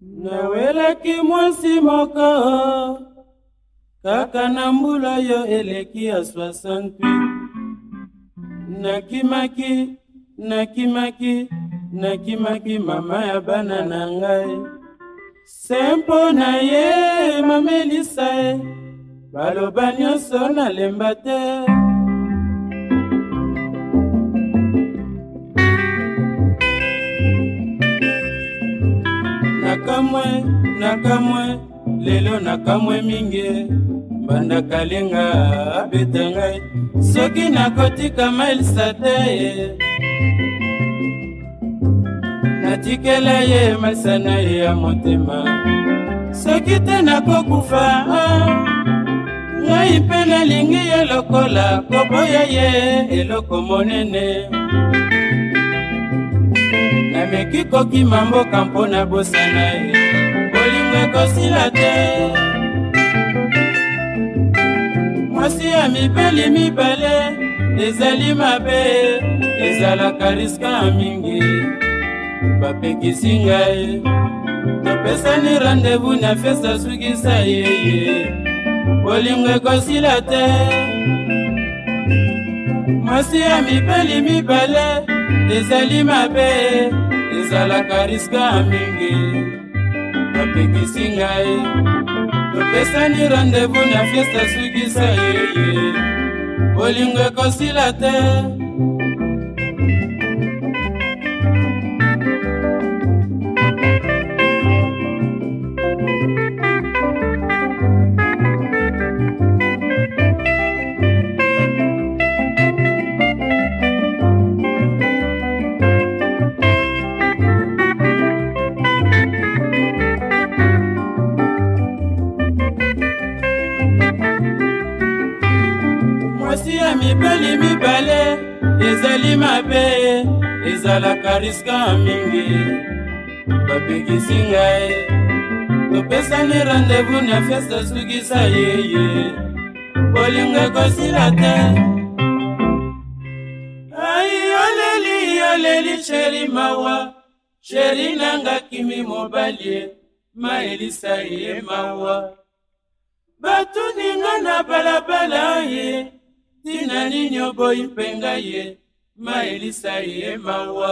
nawelaki mwasi moko kaka na mbula yo eleki ya 68 nakimaki nakimaki nakimaki mama ya bana na ngai se mpo na ye mamelisa ye baloba nyonso nalemba te kamwe na kamwe lelo na kamwe mingi mbanda kalinga abeta ngai soki nakotika mailisa te ye natikela ye mailisa na ye ya motema soki te nakokufa ngai ah. mpe nalingi ye lokola koboya ye eloko monene nameki kokima mboka mpo na bosana ye bolingo ekosila te mwasi ya mibali mibale ezali mabe ezalaka riska mingi bapekisi ngai topesani randevu na fesa sukisa yeye bolingo ekosila te mwasi ya mibali mibale ezali mabe ezalaka riska mingi bapekisi ngai topesani randevu na fiesta sukisa yeye bolingo ekosila te mwasi ya mibali mibale ezali mabe ezalaka riska mingi bapekisi ngai topesani randevu na feste osukisa yeye bolingo ekosila te ai oleli oleli sheri mawa sheri nanga kimi mobali maelisa ye mawa batuninga na balabala ye tina nini oboyi mpenga ye ma elisa ye mawa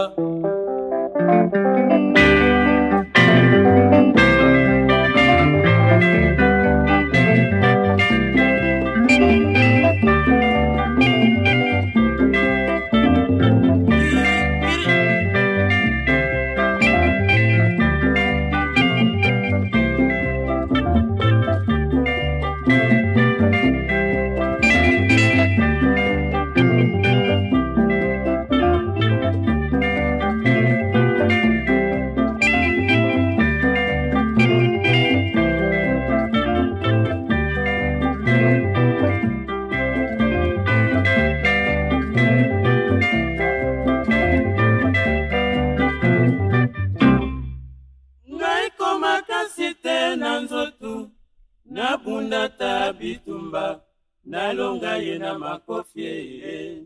nalonga ye na makofi ye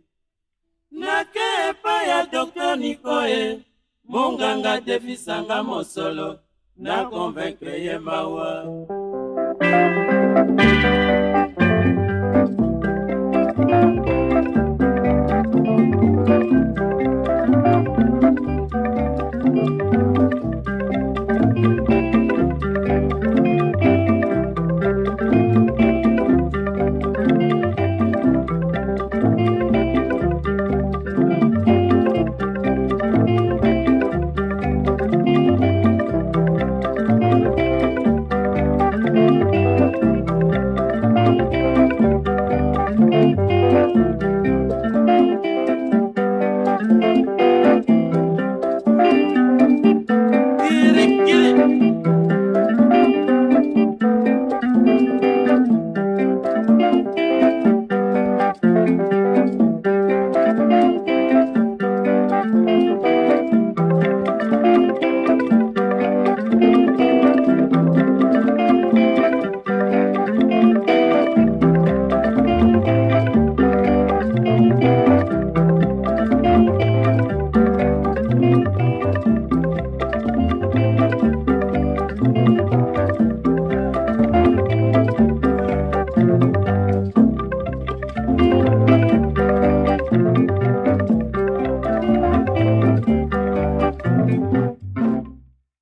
nake epai ya dokter nikoye monganga defisanga mosolo na konvaincre ye mawa thank you Thank you.